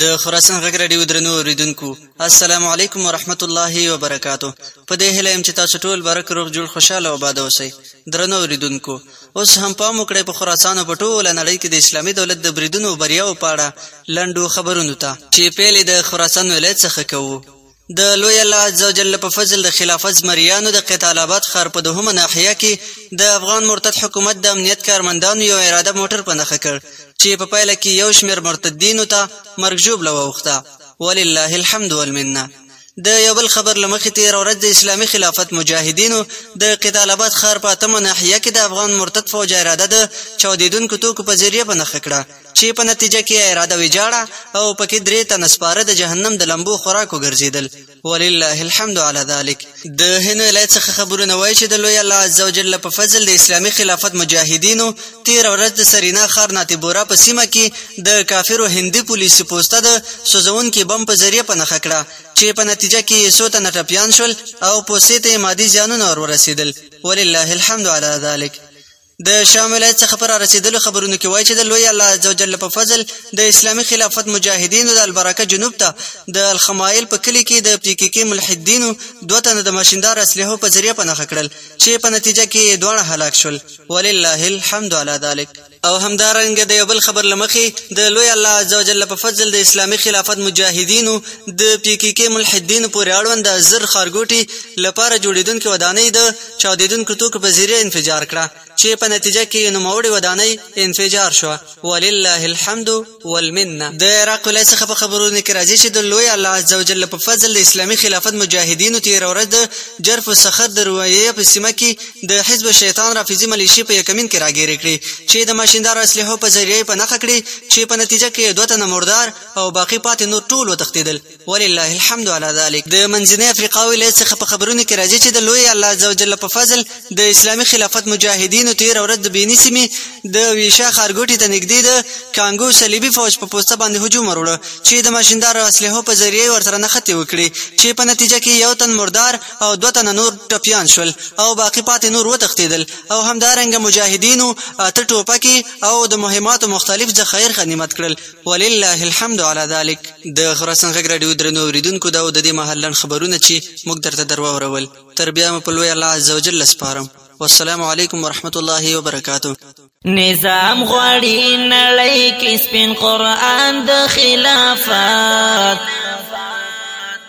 د خراسان غږ راډیو درنو اوریدونکو السلام علیکم ورحمت الله وبرکاتو په دې هیله یم چې تاسو ټول برک روغ جوړ خوشاله او باد اوسئ درنو اوریدونکو اوس هم پام وکړئ په خراسان په ټوله نړۍ کې د اسلامي دولت د بریدونو او بریاو په اړه لنډو خبرونو ته چې پیل د خراسان ولایت څخه کوو د لوی الله عزوجل په فضل د خلافت زمریانو د قتال آباد ښار په دوهمه ناحیه کې د افغان مرتد حکومت د امنیت کارمندانو یو اراده موټر په نخښه کړ چې په پایله کې یو شمیر مرتدینو ته مرګ ژوبله واوښته ولله الحمد والمنه د یو بل خبر لمخې تیر ورځ د اسلامي خلافت مجاهدینو د قتال آباد ښار په اتمه ناحیه کې د افغان مرتد فوج اراده د چاودیدونکو توکو په ذریعه په نخښه کړه چې په نتیجه کې یې اراده ویجاړه او پکې درې تنه سپاره د جهنم د لمبو خوراک وګرځېدل ولله الحمد على ذلك د هند ولایت څخه خبرونه وایي چې د لوی الله عزوجل په فضل د اسلامي خلافت مجاهدینو تیر ورځ د سرینا ښار ناتیبورا په سیمه کې د کافرو هندي پولیسي پوسته د سوزونکي بم په ذریعه په نخښه کړه چې په نتیجه کې یې څو تنه ټپیان شول او پوستې ته یې مادي زیانونه ور ورسېدل ولله الحمد على ذلك د شام ولایت څخه پر رسیدلو خبرونو کې وایي چې د لوی الله عزوجل په فضل د اسلامي خلافت مجاهدینو د البرکه جنوب ته د الخمایل په کلی کې د پی کی کی ملحدینو دوه تنه د ماشیندار اسلحو په ذریعه په نخښه کړل چې په نتیجه کې دوه هلاک شول ولله الحمد علی ذلک او همدارنګه د یو بل خبر لمخې د لوی الله عزوجل په فضل د اسلامي خلافت مجاهدینو د پی کی کی ملحدینو پورې اړوند زر خارګوټي لپاره جوړیدونکې ودانۍ د چاودېدونکو توکو په ذریعه انفجار کړه چې په نتیجه کې یې نوموړې ودانۍ انفجار شوه ولله الحمد والمنه. د عراق ولایت څخه په خبرونو کې راځي چې د لوی الله عزوجل په فضل د اسلامي خلافت مجاهدینو تېره ورځ د جرف الصخر د رویه په سیمه کې د حزب الشیطان رافضي ملیشې په یکمین کې راګیرې کړې چې د ماشیندارو اسلحو په ذریعه یې په نښه کړې چې په نتیجه کې یې دوه تنه مردار او باقي پاتې نور ټول وتښتېدل. ولله الحمد علی ذلک د منځنۍ افریقا ولایت څخه په خبرونو کې راځي چې د لوی الله عزوجل په فضل د اسلامي خلافت مجاهدینو تیر ورځ د بینی سیمې د ویشا ښارګوټي ته نږدې د کانګو صلیبي فوج په پوسته باندې هجوم وروړ چې د ماشیندارو اسلحو په ذریعه ورسره نښتې وکړي چې په نتیجه کې یو تن مردار او دوه تنه نور ټپیان شول او باقی پاتې نور وتښتیدل او همدارنګه مجاهدینو اته ټوپکې او د مهماتو مختلف ذخایر غنیمت کړل ولله الحمد علی ذلک د خراسان غږ راډیو درنو اوریدونکو دا او د دې مهال لنډ خبرونه چې موږ درته درواورول تر بیا مو په لوی الله عزوجل سپارم والسلام علیکم ورحمت الله وبرکاته نظام غواړي نړۍ کې سپین قران د خلافت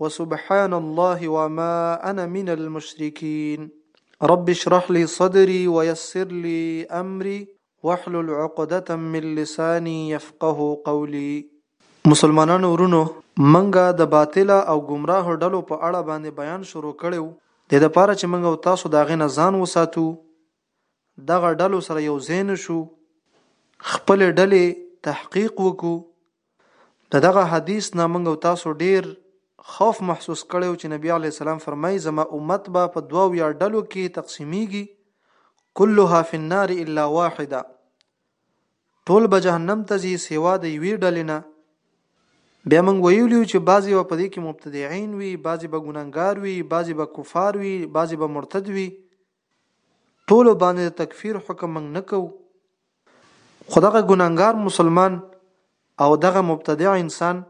وسبحان الله وما انا من المشرکین رب اشرح لي صدري ويسر لي امري واحلل عقدة من لساني يفقه قولي مسلمانانو ورونو منګه د باطله او ګمراه ډلو په اړه باندې بیان شروع کړو د لپاره چې منګه او تاسو دا غینه ځان وساتو دغه ډلو سره یو ځای نه شو خپلې ډلې تحقیق وکړو د دغه حدیث نه موږ تاسو ډیر خوف محسوس کړو چې نبی علی السلام فرمایي زما امت به په دوه یا ډلو کې تقسیمیږي كلها في النار الا واحده ټول به جهنم ته ځي سیوا د یوې ډلې نه بیا موږ ویلو چې بعضی به په دې کې مبتدعين وي بعضی به ګناګار وي بعضی به کفار وي بعضی به مرتد وي ټولو باندې د تکفیر حکم موږ نه کوو خو دغه ګناهګار مسلمان او دغه مبتدع انسان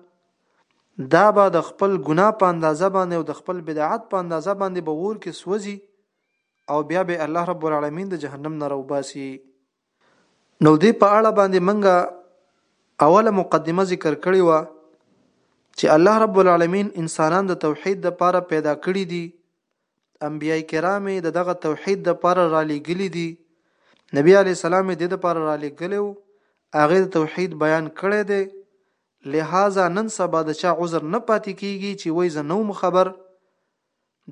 دا به د خپل ګناه په اندازه باندې او د خپل بدعت په اندازه باندې به ور کې سوځي او بیا به الله رب العالمین د جهنم نه راوباسي نو دې په اړه باندې منګه اوله مقدمه ذکر کړې و چې الله رب العالمین انسانان د توحید د پاره پیدا کړی دي انبیاء کرام یې د دغه توحید لپاره را لېږلي دي نبی علی السلام یې د دې لپاره را لېږلی و هغه د توحید بیان کړی دی لهذا نن سبا د چا عذر نه پاتې کیږي چې وای زه نو خبر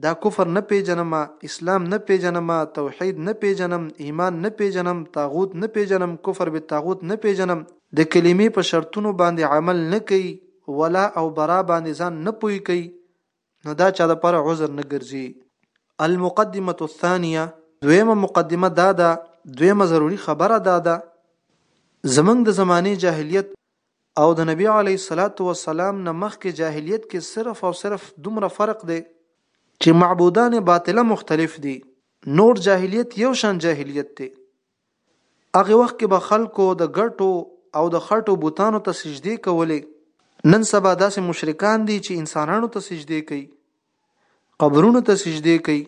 دا کفر نه پیژنم اسلام نه پیژنم توحید نه پیژنم ایمان نه پیژنم طاغوت نه پیژنم کفر به طاغوت نه پیژنم د کلمې په شرطونو باندې عمل نه کوي ولا او برا باندې ځان نه پوي کوي نو دا چا لپاره عذر نه ګرځي المقدمه الثانيه دویمه مقدمه دا ده دویمه ضروری خبره دا ده زمنګ د زمانه جاهلیت او د نبی علی صلوات و سلام نه مخکې جاهلیت کې صرف او صرف دومره فرق دی چې معبودان باطله مختلف دي نور جاهلیت یو شان جاهلیت دی هغه وخت کې به خلکو د ګټو او د خټو بوتانو ته سجدې کولې، نن سبا داسې مشرکان دي چې انسانانو ته سجدې کوي، قبرونو ته سجدې کوي.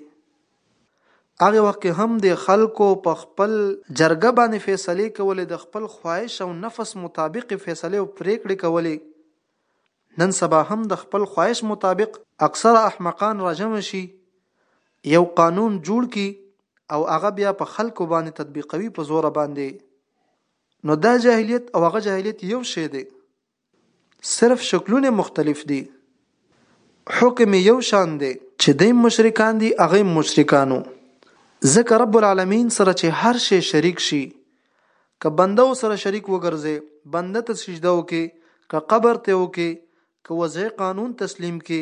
هغه وخت کې هم د خلکو په خپل جرګه باندې فیصلې کولې، د خپل خواهش او نفس مطابق فیصلې او پریکړې کولې. نن سبا هم د خپل خواهش مطابق اکثره احمقان راجمع شي یو قانون جوړ کړي او هغه بیا په خلکو باندې تطبیقوي په زوره باندې نو دا جاهلیت او هغه جاهلیت یو شی دی صرف شکلونه مختلف دي حکم یو شان دی چې دیم مشرکان دي هغه مشرکانو ځکه رب العالمین سره چې هر شی شریک شي که بنده او سره شریک وګرځي بنده ته سجده وکي که قبر ته وکي که وضعي قانون تسلیم کي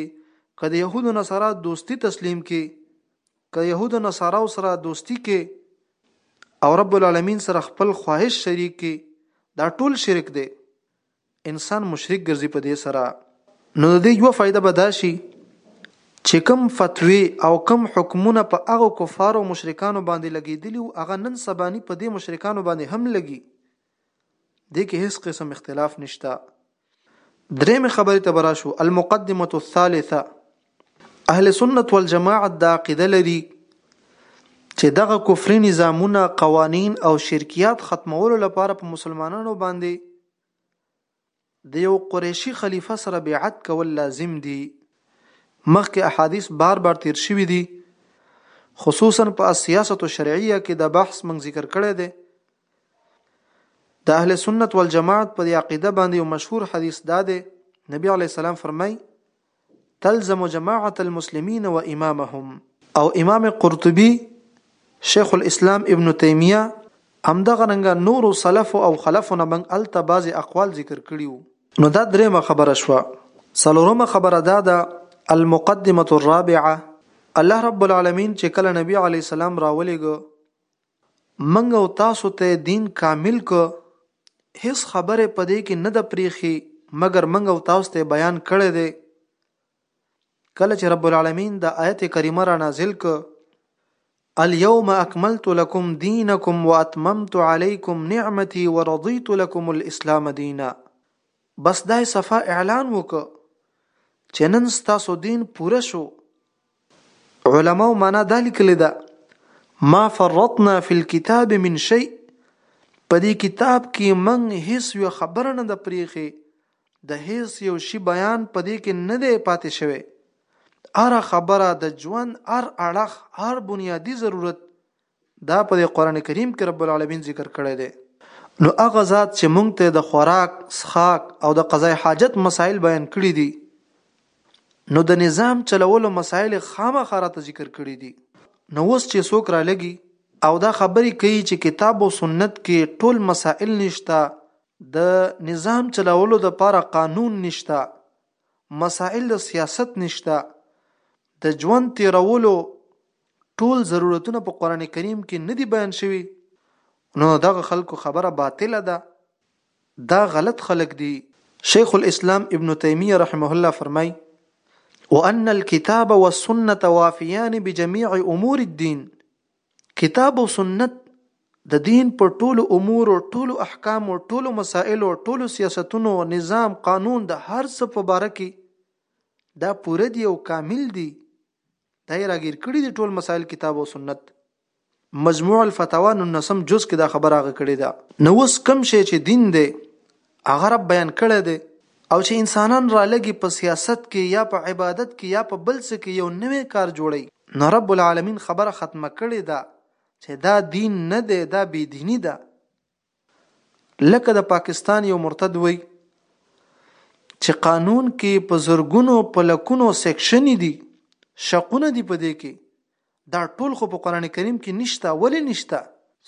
که د يهودو نصارا دوستي تسلیم کي که يهودو نصارا سره دوستي کي او رب العالمین سره خپل خواهش شریک کي دا ټول شرک دی انسان مشرک ګرځي په دې سره. نو د دې یوه فایده به دا شي چې کوم فتوی او کوم حکمونه په هغو کفارو او مشرکانو باندې لګېدلي وو هغه نن سباني په دې مشرکانو باندې هم لګي دې کې هیڅ قسم اختلاف نشته درېمې خبرې ته به راشو المقدمة الثالثه اهل سنت والجماعت دا عقیده لري چې دغه کفري نظامونه قوانین او شرکیات ختمولو لپاره په مسلمانانو باندې د یو قریشي خلیفه سره بیعت کول لازم دي مخکې احادیث بار بار تیر شوي دي خصوصا په سیاست او شرعیه کې د بحث من ذکر کړی دی د اهل سنت والجماعت په عقیده باندې یو مشهور حدیث دا دی نبی علی السلام فرمای تلزم جماعة المسلمين و امامهم. او امام قرطبي، شيخ الاسلام ابن تيميه، همدغه رنګه نورو سلفو او خلفو نه موږ هلته بعضې اقوال ذکر کړي وو. نو دا درېيمه خبره شوه. څلورمه خبره دا ده، المقدمة الرابعة، الله رب العالمين چې کله نبي عليه السلام راولېږه موږ او تاسو ته یې دین کامل کړ، هېڅ خبره یې په دې کې نه ده پرېښې مګر موږ او تاسو ته یې بیان کړی دی. کله چې رب العالمین دا آیت کریمه را نازل کړ اليوم اکملت لكم دينكم واتممت عليكم نعمتي ورضيت لكم الاسلام دينا بس دای صفه اعلان وکړ چې نن ستاسو دین پوره شو علماو معنا دا لیکلې ده ما فرطنا فی الكتاب من شیء په دې کتاب کې موږ هیڅ یو خبره نه ده پریښې د هیڅ یو شي بیان په دې کې نه دی پاتې شوی هره خبره د ژوند هر اړخ هر بنیادي ضرورت دا په دې قرآن کریم کې رب العالمین ذکر کړی دی. نو هغه ذات چې مونږ ته د خوراک، څښاک او د قضای حاجت مسائل بیان کړي دي نو د نظام چلولو مسائل یې خامخا راته ذکر کړي دي. نو اوس چې څوک رالږي او دا خبرې کوي چې کتاب او سنت کې ټول مسائل نشته، د نظام چلولو لپاره قانون نشته، مسائل د سیاست نشته د ژوند تیرولو ټول ضرورتونه په قران کریم کې نه دي بیان شوي نو دغه خلکو خبره باطله ده دا غلط خلک دي شیخ الاسلام ابن تیمیه رحمه الله فرمای وان الكتاب والسنه وافيان بجميع امور الدين کتاب او سنت د دین پر ټولو امورو، ټولو احکامو، ټولو مسائلو، ټولو سیاستونو، نظام، قانون د هر څه په باره کې دا پوره دي او کامل دي دا یې راګیر کړي دي ټول مسائل کتاب او سنت مجموع الفتاوا نو نسم جز کې دا خبره هغه کړې ده نو اوس کم شي چې دین دی هغه رب بیان کړی دی. او چې انسانان رالږي په سیاست کې یا په عبادت کې یا په بل څه کې یو نوی کار جوړوي نو رب العالمین خبره ختمه کړې ده چې دا دین نه دی دا بې دیني ده لکه د پاکستان یو مرتد وایي چې قانون کې په زرګونو په لکونو سیکشن دي شقونه دي په دې کې دا ټول خو په قران کریم کې نشته ولی نشته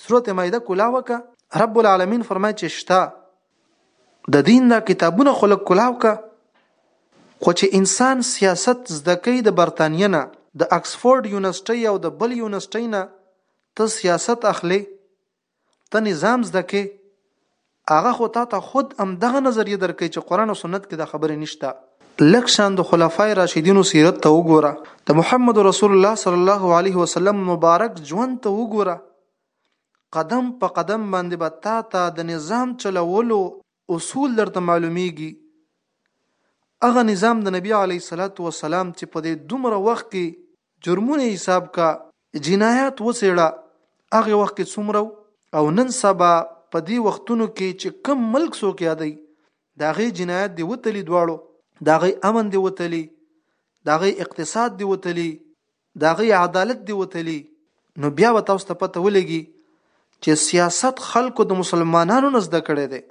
سورته مائده کلا وکا رب العالمین فرمای چې شته د دین دا کتابونه خلک کلاو کا خو چې انسان سیاست زده کوي د برتانیا نه د اکسفورد یونیورسيټي او د بل یونیورسيټي نه ته سیاست اخلي ته نظام زده کې هغه خو تا ته خود هم دغه نظریه درکوي چې قرآن او سنت کې دا خبرې نشته. لږ شان د خلفای راشدینو سیرت ته وګوره، د محمد رسول الله صلی الله علیه وسلم مبارک ژوند ته وګوره، قدم په قدم باندې به تا ته د نظام چلولو اصول درته معلومیږي هغه نظام د نبی علی صلوات و سلام چې په دې دومره وخت کې جرمونه حساب کا جنایات وڅېړه هغه وخت کې څومره او نن سبا په دې وختونو کې چې کم ملک سو کې دی دا غي جنایت دی وتلی دواړو دا غي امن دی وتلی دا غي اقتصاد دی وتلی د هغوی عدالت دې وتلي، نو بیا به تاسو ته پته ولګي چې سیاست خلکو د مسلمانانو نه زده کړی دی.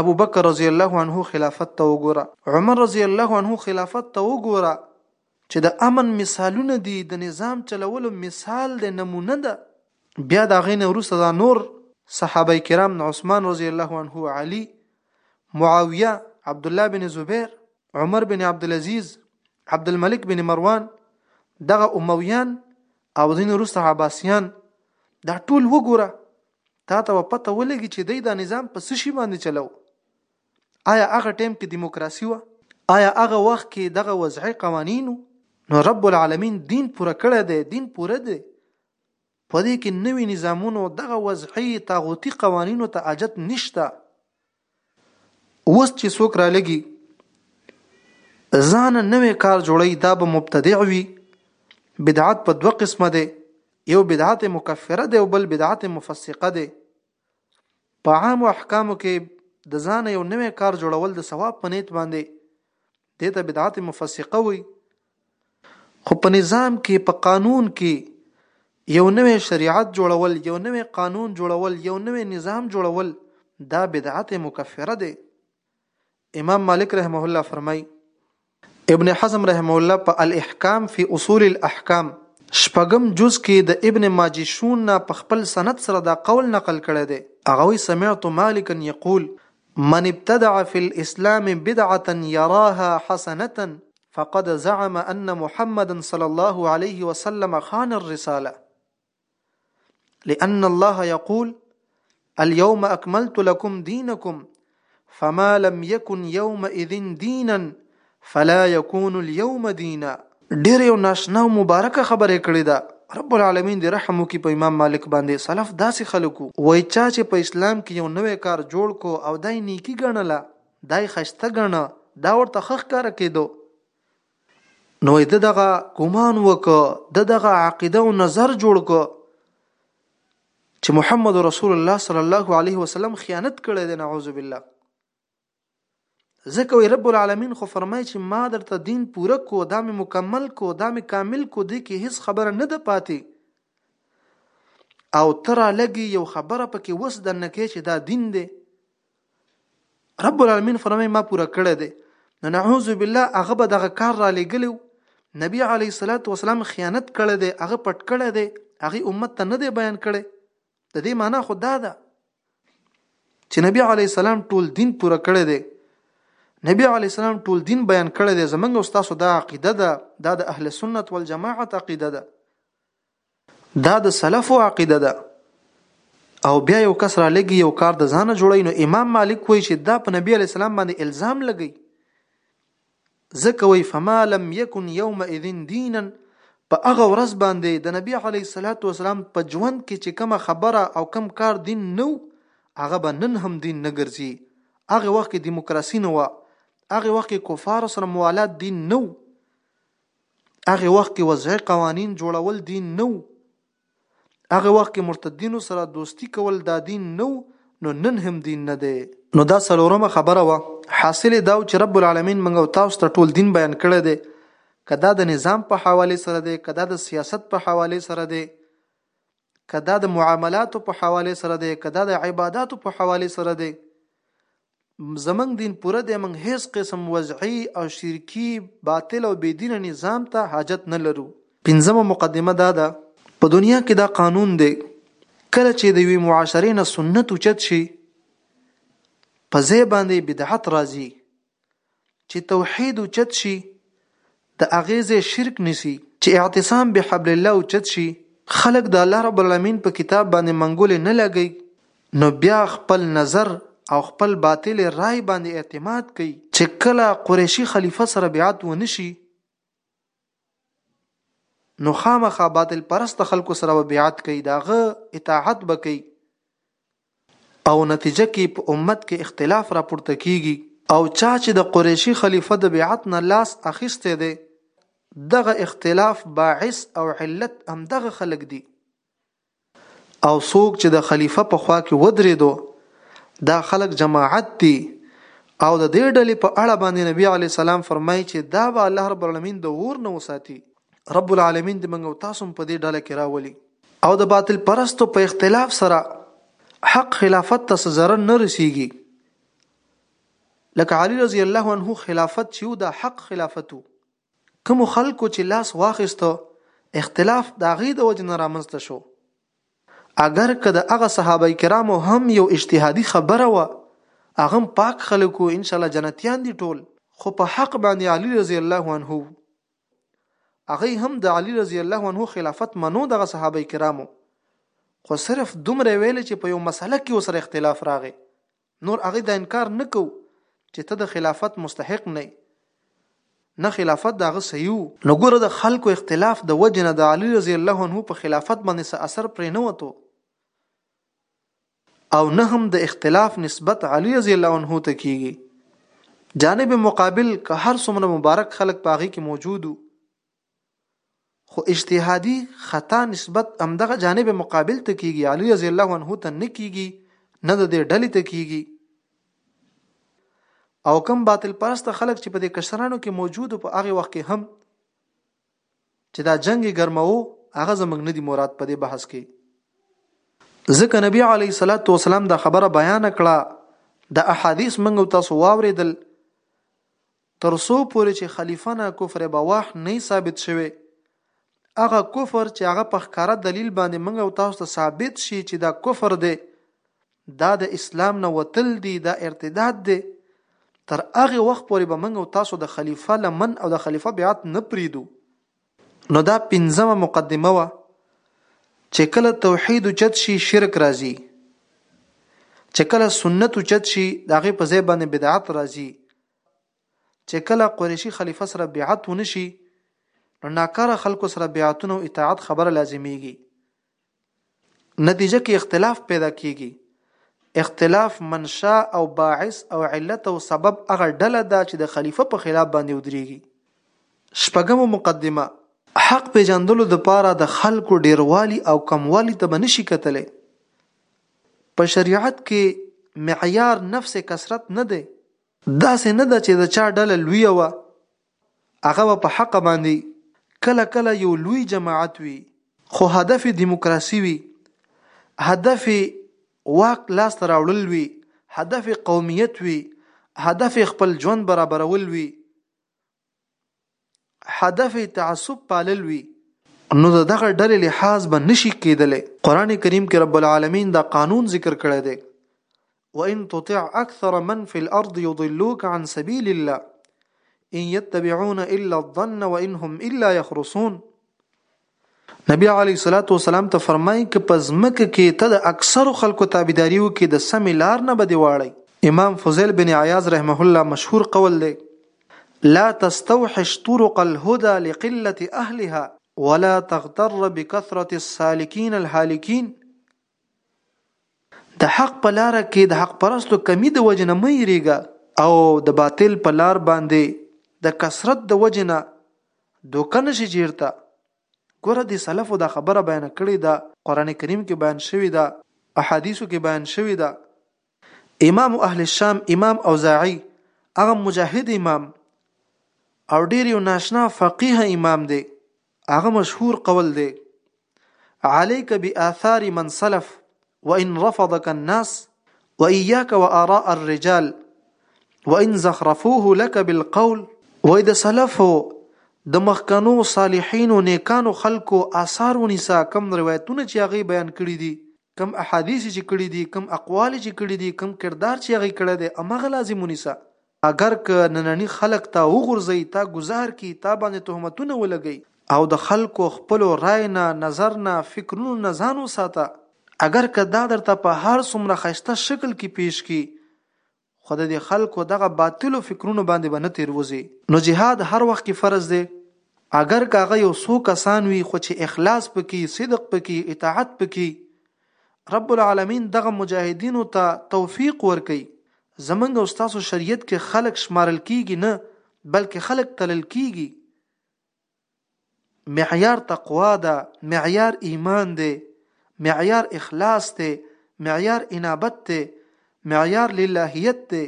ابو بکر رضی الله عنه خلافت ته وګوره، عمر رضی الله عنه خلافت ته وګوره چې د امن مثالونه دي، د نظام چلولو مثال دی، نمونه ده. بیا د هغوی نه وروسته دا نور صحابه کرام، عثمان رضی الله عنه، علي، معاویه، عبدالله بن زبیر، عمر بن عبدالعزیز، عبدالملک بن مروان دغه امویان او دین وروسته عباسیان دا ټول وګوره تا ته پته ولګي چې دی دا نظام په څه شي باندې چلو آیا هغه ټیم کې دیموکراسي و آیا هغه وخت کې دغه وضعي قوانینو نو رب العالمین دین پوره کړی دی دین پوره دی په دې کې نوي نظامونو دغه وضعي طاغوتي قوانینو ته حاجت نشته. اوس چې څوک رالږي ځانه نوی کار جوړوي دا به مبتدع وي. بدعت په دوه قسمه دی، یو بدعت مکفره دی او بل بدعت مفسقه دی. په عامو احکامو کې د ځانه یو نوی کار جوړول د ثواب په نیت باندې دې ته بدعت مفسقه وي خو په نظام کې په قانون کې یو نوی شریعت جوړول یو نوی قانون جوړول یو نوی نظام جوړول دا بدعت مکفره دی امام مالک رحمه الله فرمای ابن حزم رحمه الله په الاحکام فی اصول الاحکام شپږم جز کې د ابن ماجشون نه په خپل سند سره دا قول نقل کړی دی هغه وی سمعت مالکا یقول من ابتدع فی الاسلام بدعه یراها حسنه فقد زعم ان محمدا صلی الله علیه وسلم خان الرساله لأن الله يقول اليوم أكملت لكم دينكم فما لم يكن يومئذ دينا فلا يكون اليوم دينا ډیر یو ناشنا او مبارکه خبره کړې ده رب العالمین دې رحم وکړي په امام مالک باندې سلف داسې خلکو وای چا چې په اسلام کې یو نوې کار جوړ کو او دای نیکی ګڼله دای خسته ګڼه دا ورته خخ کار کېدو نو ده دغه ګمان وکړ ده دغه عقیده او نظر جوړ کړ چې محمد رسول الله صلی الله علیه وسلم خیانت کړی دی نعوذ بالله ځکه وی رب العالمین خو فرمای چې ما درته دین پوره کو دا مې مکمل کو دا مې کامل کو دی کې هیڅ خبره نه ده پاتې او تر لګي یو خبره پکې وس د نکې چې دا دین دی رب العالمین فرمای ما پوره کړی دی نو نعوذ بالله هغه به دغه کار را لګلیو نبی علی صلوات و سلام خیانت کړی دی هغه پټ کړی دی هغه امت ته نه دی بیان کړی د دې معنی خو دا ده چې نبی علی سلام ټول دین پوره کړی دی نبی علی سلام ټول دین بیان کړی دی زمونږ او تاسو دا عقیده ده دا د اهل سنت والجماعت عقیده ده دا د سلفو عقیده ده او بیا یو کس را لګي یو کار د ځانه جوړي نو امام مالک وایي چې دا په نبی علی السلام باندې الزام لګي ځکه وایي فما لم یکن یوم اذن دینا په هغه ورځ باندې د نبی علی صلوات و سلام په ژوند کې چې کومه خبره او کم کار دین نو هغه به نن هم دین نه ګرځي هغه وخت کې دیموکراسي نه و هغه وخت کې کفار سره موالات دین نو هغه وخت کې وضعي قوانین جوړول دین نه و، هغه وخت کې مرتدینو سره دوستي کول دا دین نه و، نو نن هم دین نه دی. نو دا څلورمه خبره وه، حاصل یې دا و چې رب العالمین موږ او تاسو ته ټول دین بیان کړی دی، که دا د نظام په حوالې سره دی، که دا د سیاست په حوالې سره دی، که دا د معاملاتو په حوالې سره دی، که دا د عباداتو په حوالې سره دی، زمونږ دین پوره دی مونږ هیڅ قسم وضعی او شرکی باطل او بی دینه نظام ته حاجت نه لرو. پنځمه مقدمه دا ده په دنیا کی دا قانون دی کله چی د یوی معاشری نه سنت اوچت شی په ځای باندی بدعت راځی چې توحید اوچت شي د هغې ځای شرک نیسي. چې اعتصام بحبل الله اوچت شي خلک د الله رب العالمین په کتاب باندې منګولې نه لګوي نو بیا خپل نظر او خپل باطلې رایې باندې اعتماد کوي چې کله قریشي خلیفه سره بیعت ونشي نو خامخا باطل پرست خلکو سره به بیعت کوي داغه اطاعت به کوي او نتیجه کې په امت کې اختلاف راپورته کیږي او چا چې د قریشي خلیفہ د بیعت نه لاس اخیسته دی دغه اختلاف باعث او علت هم دغه خلک دي او څوک چې د خلیفه په خوا کې ودرېدو دا خلک جماعت دي او د دې ډلې په اړه باندې نبی علی السلام فرمایي چې دا به الله رب العالمین د اور نه وساتي رب العالمین دې موږ تاسو په دې ډله کې راولي او د باطل پرستو په اختلاف سره حق خلافت ته ضرر نه رسیږي لکه علی رضی الله عنه خلافت چې دا حق خلافتو کومو خلکو چې لاس واخیست اختلاف د هغې د وجې نه رامنځته شو اګر که د هغه صحابه کرامو هم یو اجتهادي خبره وه هغه هم پاک خلک وو انشاءالله جنتیان دي ټول خو په حق باندې علي رضی الله عنه هغه هم د علي رضی الله عنه خلافت منو دغه صحابه کرامو خو صرف دومره ویل چې په یو مسله کې وسره اختلاف راغی نور هغه دا انکار نه کوو چې ته د خلافت مستحق نه یې، نه خلافت د هغه صحیح وو. نو ګوره د خلکو اختلاف د وجې نه د علي رضی الله عنه په خلافت باندې څه اثر پرېنوتو او نه هم د اختلاف نسبت علي رضی الله عنه ته کېږي. جانب مقابل که هر څومره مبارک خلک په هغې کې موجود وو خو اجتهادي خطا نسبت همدغه جانب مقابل ته کیږي علي رضی الله عنه ته نه کیږي نه د دې ډلې ته کیږي او کم باطل پرسته خلک چې په دې کشرانو کې موجود په هغه وخت کې هم چې دا جنگ ګرمو هغه زمنګ نه دی مراد په دې بحث کې ځکه نبی علی صلوات و سلام دا خبره بیان کړه د احادیث منغو تاسو واوریدل تر څو پورې چې خلیفه نه کفر بواح نۀ ثابت شوی، هغه کفر چې هغه په ښکاره دلیل باندې موږ او تاسو ته ثابت شي چې دا کفر دی، دا د اسلام نه وتل دي، دا ارتداد دی، تر هغه وخت پورې به موږ او تاسو د خلیفه لمن او د خلیفه بیعت نۀ پرېږدو. نو دا پنځمه مقدمه وه چې کله توحید اوچت شي شرک راځي، چې کله سنت اوچت شي د هغې په ځای باندې بدعت راځي، چې کله قریشي خلیفه سره بیعت ونه شي نو ناکاره خلکو سره بیعتونه او اطاعت خبره لازمیږي نتیجه کې اختلاف پیدا کیږي اختلاف منشا او باعث او علت او سبب هغه ډله ده چې د خلیفه په خلاف باندې ودرېږي شپږم مقدمه حق پیژندلو د پاره د خلکو ډیروالی او کموالی ته بنشي کتلې په شریعت کې معیار نفس کثرت نه دی داسې نه ده چې د چا ډله لویه وه، هغه به په حقه باندې کله کله یو لوی جماعت وي، خو هدف یې دیموکراسي وي، هدف یې واک لاس ته راوړل وي، هدف یې قومیت وي، هدف یې خپل ژوند برابرول وي. هدف یې تعصب پالل وي نو د دغه ډلې لحاظ به نشي کېدلی قرآن کریم کې رب العالمین دا قانون ذکر کړی دی وان تطع اکثر من فی الارض یضلوک عن سبیل الله ان یتبعون الا الظن وان هم الا یخرصون نبی علیه الصلاة والسلام ته فرمائی که په ځمکه کې ته د اکثرو خلکو تابعداري وکړې د سمې لار نه به دې واړی. امام فضیل بن عیاض رحمه الله مشهور قول دی، لا تستوحش طرق الهدی لقلة اهلها ولا تغتر بکثرة السالکین الهالکین، د حق په لار کې د حق پرستو کمی د وجې نه مه یریږه او د باطل په لار باندې د کثرت د وجې نه دوکه نشي چیرته ګوره د سلفو دا خبره بیان کړې ده قران کریم کې بیان شوی ده احادیثو کې بیان شوی ده امام اهل الشام امام اوزاعي هغه مجاهد امام او ډیر یو ناشنا فقیه امام دی هغه مشهور قول دی عليك بآثار من سلف وإن رفضك الناس وإياك وآراء الرجال وإن زخرفوه لك بالقول وإذا د سلفو د مخکنو صالحینو نیکانو خلکو آثار ونیسا کم روایتونه چې هغه بیان کړی دي کوم احادیث چې کړي دي کوم اقوال چې کړي دي کوم کردار چې هغه کړی دی امغه لازم ونیسه اگر که نننی خلک تا وغورځي تا گزار کی تا باندې تهمتونه ولګي او د خلکو خپل رای نه نظر نه فکرونو نه ځان وساته اگر که دا درته په هر څومره ښایسته شکل کې پیش کی خو د دې خلکو دغه باطلو فکرونو باندې به نه تېروځې. نو جهاد هر وخت کې فرض دی، اګر که هغه یو څو کسان وي، خو چې اخلاص پکې، صدق پکې، اطاعت پکې، رب العالمین دغه مجاهدینو ته توفیق ورکوي، زمونږ او ستاسو شریعت کې خلک شمارل کېږي نه، بلکې خلک تلل کېږي. معیار تقوا ده معیار ایمان دی معیار اخلاص دی معیار انابت دی معیار للهیت دی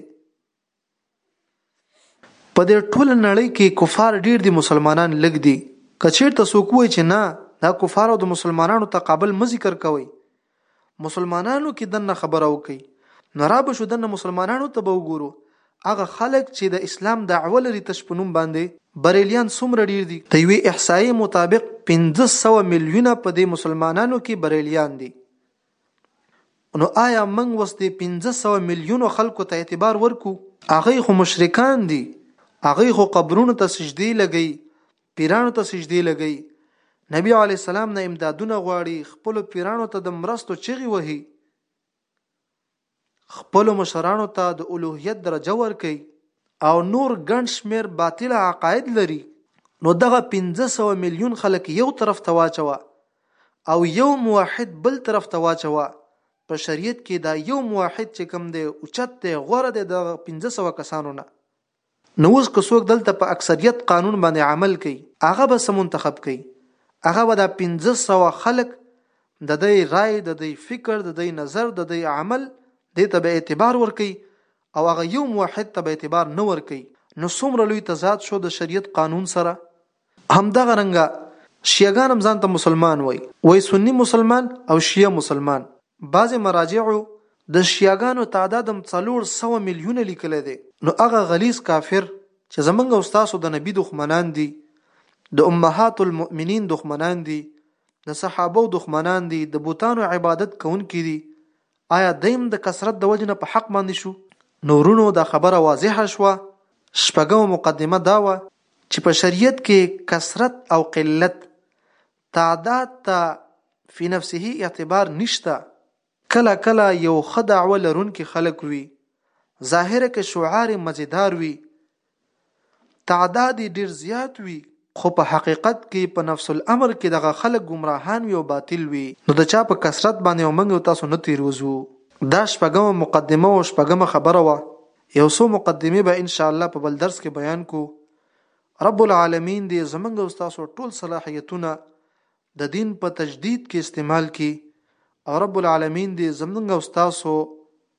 په دې ټول نړۍ کې کفار ډیر دي مسلمانان لږ دي کچیر ته سوکوي چې نه دا کفار او د مسلمانانو تقابل م ذکر کوي مسلمانانو کې دنه خبره وکړئ نو را به شو دنه مسلمانانو ته به وګورو هغه خلک چې د اسلام دعوه لري تش په نوم باندې بریلیان څومره ډیر دي؟ د یوې احصایې مطابق پنځه سوه میلیونه په دې مسلمانانو کې بریلیان دي نو آیا موږ وس دې پنځه سوه میلیونو خلکو ته اعتبار ورکو؟ هغه خو مشرکان دي هغه خو قبرونو ته سجدي لګي پیرانو ته سجدې لګوي، نبي علیه السلام نه امدادونه غواړي، خپلو پیرانو ته د مرستو چغې وهي، خپلو مشرانو ته د الوهیت درجه ورکوي او نور ګڼ شمېر باطل عقاید لري، نو دغه پنځه سوه میلیون خلک یو طرف ته واچوه او یو موحد بل طرف ته واچوه، په شریعت کې دا یو موحد چې کوم دی اوچت دی، غوره دی د دغه پنځه سوه کسانو نه. نو اوس که څوک دلته په اکثریت قانون باندې عمل کوي هغه به څه منتخب کوي؟ هغه به دا پنځه سوه خلک د دی رای، د دی فکر، د دی نظر، د دی عمل دی ته به اعتبار ورکوي او هغه یو موحد ته به اعتبار نه ورکوي نو څومره لوی تضاد شو د شریعت قانون سره؟ همدغه رنګه شیعه ګان هم ځانته مسلمان وایي وایي سني مسلمان او شیعه مسلمان بعضې مراجعو د شیعه ګانو تعداد هم څلور سوه میلیونه لیکلی دی نو هغه غلیظ کافر چې زمونږ او ستاسو د نبي دښمنان دي د امهات المؤمنین دښمنان دي د صحابو دښمنان دي د بتانو عبادت کوونکي دي آیا دیم د کثرت د وجې نه په حق باندې شو؟ نو وروڼو دا خبره واضحه شوه، شپږمه مقدمه دا وه چې په شریعت کې کثرت او قلت تعداد ته فی نفسه اعتبار نشته، کله کله یو ښه دعوه لرونکي خلک وي، ظاهره که شعار یې مزیدار وي، تعداد یې ډېر زیات وي، خو په حقیقت کې په نفس الامر کې دغه خلک ګمراهان وي او باطل وي. نو د چا په کثرت باندې او موږ او تاسو نه تېروځو. دا شپږمه مقدمه او شپږمه خبره وه، یو څو مقدمې به ان شاءالله په بل درس کې بیان کړو. رب العالمین دې زموږ او ستاسو ټول صلاحیتونه د دین په تجدید کې استعمال کړي او رب العالمین دې زموږ او ستاسو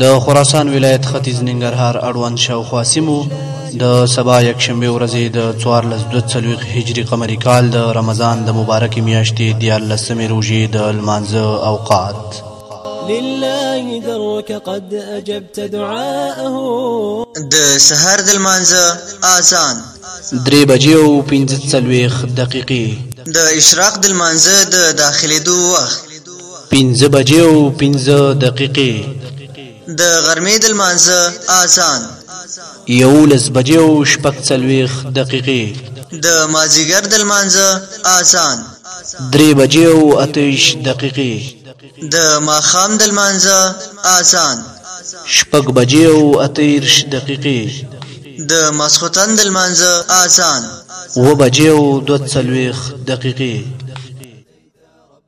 د خراسان ولایت ختیځ ننګرهار اړوند شاوخوا سیمو د سبا یکشنبې ورځې د څوارلس دوه څلوېښت هجري قمري کال د رمضان د مبارکې میاشتې دیارلسمې روژې د لمانځه اوقات لله درك قد أجبت دعاءه د سهار د لمانځه اذان درې بجې او پنځه څلوېښت دقیقې د اشراق د لمانځه د داخلېدو وخت پنځه بجې او پنځه دقیقې. د غرمې د لمانځه اذان. یوولس بجې او شپږ څلوېښت دقیقې. د مازیګر د لمانځه اذان. درې بجې او اته ویشت دقیقې. د ماښام د لمانځه اذان. شپږ بجې او اته ویشت دقیقې. د ماسخوتن د لمانځه اذان. اووه بجې او دوه څلوېښت دقیقې.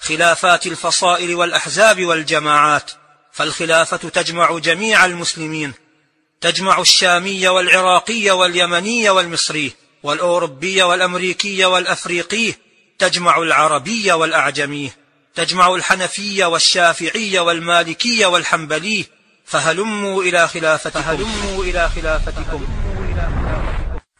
خلافات الفصائل والأحزاب والجماعات فالخلافة تجمع جميع المسلمين تجمع الشامي والعراقي واليمني والمصري والأوروبي والأمريكي والأفريقي تجمع العربي والأعجمي تجمع الحنفي والشافعي والمالكي والحنبلي فهلموا إلى خلافتكم فهلموا إلى خلافتكم